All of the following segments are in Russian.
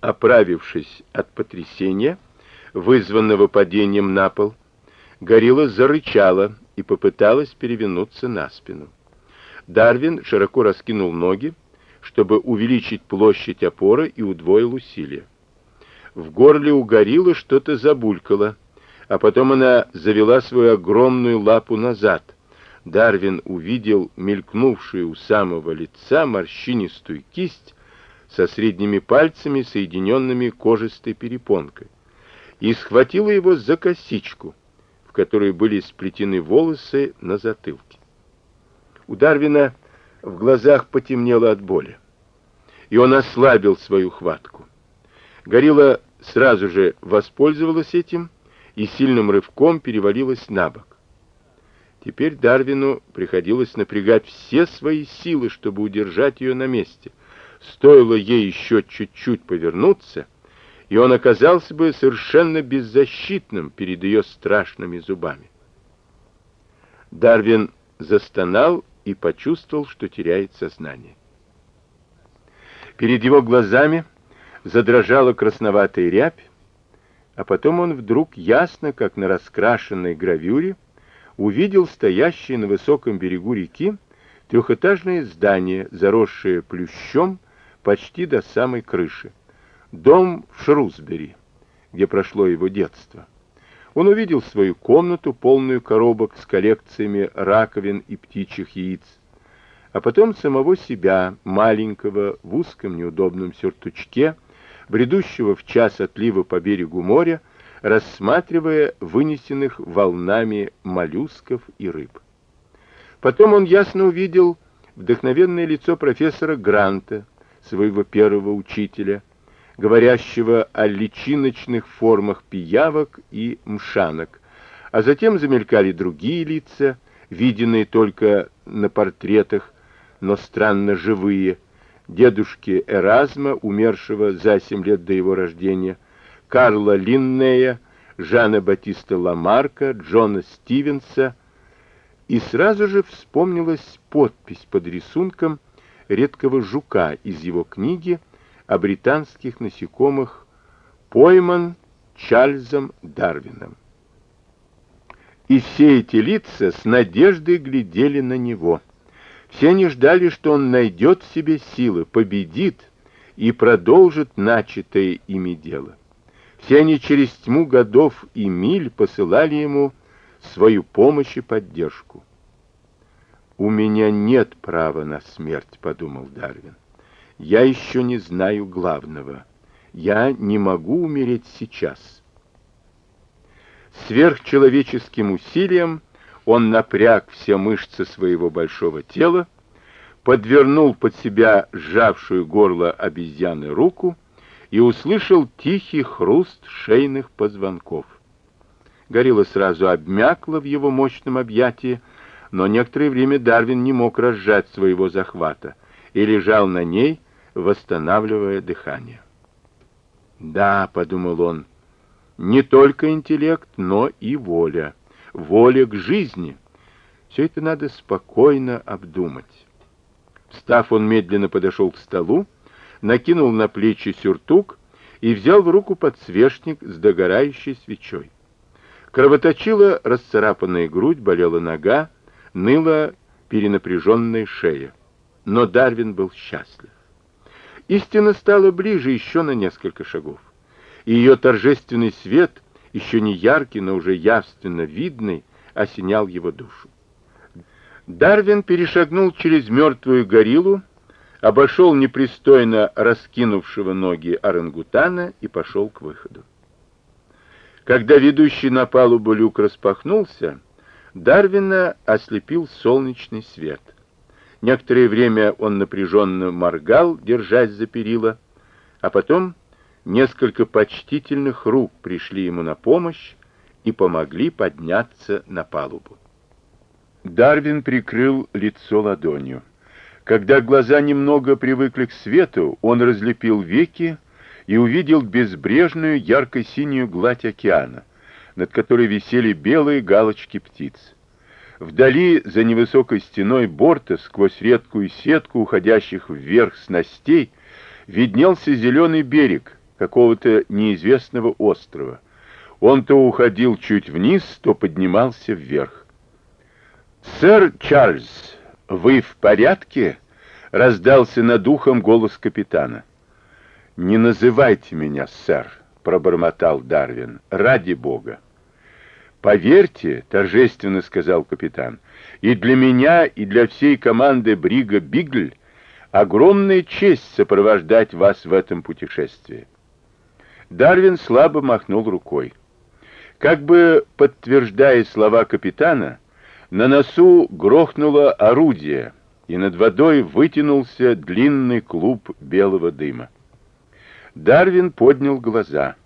Оправившись от потрясения, вызванного падением на пол, горилла зарычала и попыталась перевернуться на спину. Дарвин широко раскинул ноги, чтобы увеличить площадь опоры и удвоил усилия. В горле у гориллы что-то забулькало, а потом она завела свою огромную лапу назад. Дарвин увидел мелькнувшую у самого лица морщинистую кисть со средними пальцами, соединенными кожистой перепонкой, и схватила его за косичку, в которой были сплетены волосы на затылке. У Дарвина в глазах потемнело от боли, и он ослабил свою хватку. Горилла сразу же воспользовалась этим и сильным рывком перевалилась на бок. Теперь Дарвину приходилось напрягать все свои силы, чтобы удержать ее на месте. Стоило ей еще чуть-чуть повернуться, и он оказался бы совершенно беззащитным перед ее страшными зубами. Дарвин застонал и почувствовал, что теряет сознание. Перед его глазами задрожала красноватая рябь, а потом он вдруг ясно, как на раскрашенной гравюре, увидел стоящее на высоком берегу реки трехэтажное здание, заросшее плющом почти до самой крыши. Дом в Шрусбери, где прошло его детство. Он увидел свою комнату, полную коробок с коллекциями раковин и птичьих яиц, а потом самого себя, маленького, в узком неудобном сюртучке, бредущего в час отлива по берегу моря, рассматривая вынесенных волнами моллюсков и рыб. Потом он ясно увидел вдохновенное лицо профессора Гранта, своего первого учителя, говорящего о личиночных формах пиявок и мшанок, а затем замелькали другие лица, виденные только на портретах, но странно живые, дедушки Эразма, умершего за семь лет до его рождения, Карла Линнея, Жана Батиста Ламарка, Джона Стивенса, и сразу же вспомнилась подпись под рисунком редкого жука из его книги о британских насекомых «Пойман Чарльзом Дарвином». И все эти лица с надеждой глядели на него – все они ждали, что он найдет в себе силы, победит и продолжит начатое ими дело. Все они через тьму годов и миль посылали ему свою помощь и поддержку. «У меня нет права на смерть», — подумал Дарвин. «Я еще не знаю главного. Я не могу умереть сейчас». Сверхчеловеческим усилием он напряг все мышцы своего большого тела, подвернул под себя сжавшую горло обезьяны руку и услышал тихий хруст шейных позвонков. Горилла сразу обмякла в его мощном объятии, но некоторое время Дарвин не мог разжать своего захвата и лежал на ней, восстанавливая дыхание. «Да», — подумал он, — «не только интеллект, но и воля» воля к жизни. Все это надо спокойно обдумать. Встав, он медленно подошел к столу, накинул на плечи сюртук и взял в руку подсвечник с догорающей свечой. Кровоточила расцарапанная грудь, болела нога, ныла перенапряженная шея. Но Дарвин был счастлив. Истина стала ближе еще на несколько шагов, и ее торжественный свет — еще не яркий, но уже явственно видный, осенял его душу. Дарвин перешагнул через мертвую гориллу, обошел непристойно раскинувшего ноги орангутана и пошел к выходу. Когда ведущий на палубу люк распахнулся, Дарвина ослепил солнечный свет. Некоторое время он напряженно моргал, держась за перила, а потом Несколько почтительных рук пришли ему на помощь и помогли подняться на палубу. Дарвин прикрыл лицо ладонью. Когда глаза немного привыкли к свету, он разлепил веки и увидел безбрежную ярко-синюю гладь океана, над которой висели белые галочки птиц. Вдали, за невысокой стеной борта, сквозь редкую сетку уходящих вверх снастей, виднелся зеленый берег, какого-то неизвестного острова. Он то уходил чуть вниз, то поднимался вверх. «Сэр Чарльз, вы в порядке?» — раздался над ухом голос капитана. «Не называйте меня, сэр», — пробормотал Дарвин, — «ради бога». «Поверьте», — торжественно сказал капитан, — «и для меня, и для всей команды Брига Бигль огромная честь сопровождать вас в этом путешествии». Дарвин слабо махнул рукой. Как бы подтверждая слова капитана, на носу грохнуло орудие, и над водой вытянулся длинный клуб белого дыма. Дарвин поднял глаза.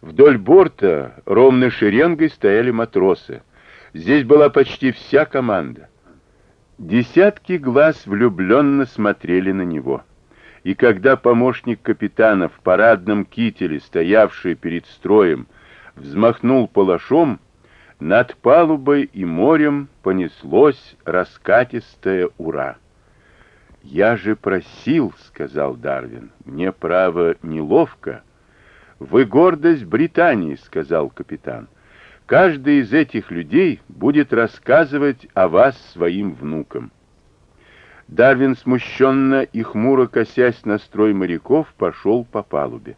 Вдоль борта ровной шеренгой стояли матросы. Здесь была почти вся команда. Десятки глаз влюбленно смотрели на него. И когда помощник капитана в парадном кителе, стоявший перед строем, взмахнул палашом, над палубой и морем понеслось раскатистое «Ура!». «Я же просил», — сказал Дарвин, — «мне, право, неловко». «Вы гордость Британии», — сказал капитан. «Каждый из этих людей будет рассказывать о вас своим внукам». Дарвин, смущенно и хмуро косясь на строй моряков, пошел по палубе.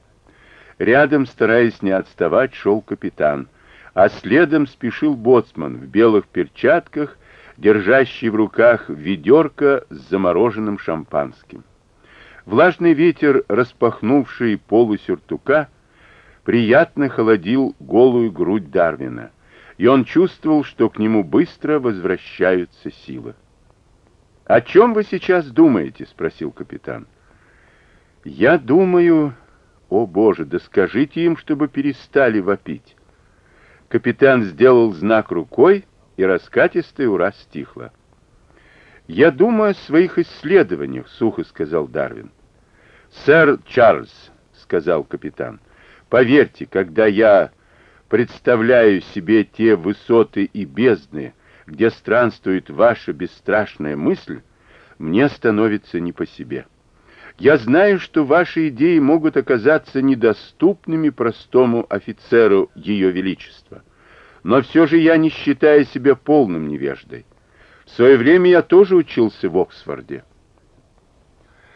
Рядом, стараясь не отставать, шел капитан, а следом спешил боцман в белых перчатках, держащий в руках ведерко с замороженным шампанским. Влажный ветер, распахнувший полу сюртука, приятно холодил голую грудь Дарвина, и он чувствовал, что к нему быстро возвращаются силы. «О чем вы сейчас думаете?» — спросил капитан. «Я думаю...» «О, Боже, да скажите им, чтобы перестали вопить!» Капитан сделал знак рукой, и раскатистая ура стихла. «Я думаю о своих исследованиях», — сухо сказал Дарвин. «Сэр Чарльз», — сказал капитан, — «поверьте, когда я представляю себе те высоты и бездны, где странствует ваша бесстрашная мысль, мне становится не по себе». Я знаю, что ваши идеи могут оказаться недоступными простому офицеру Ее Величества. Но все же я не считаю себя полным невеждой. В свое время я тоже учился в Оксфорде.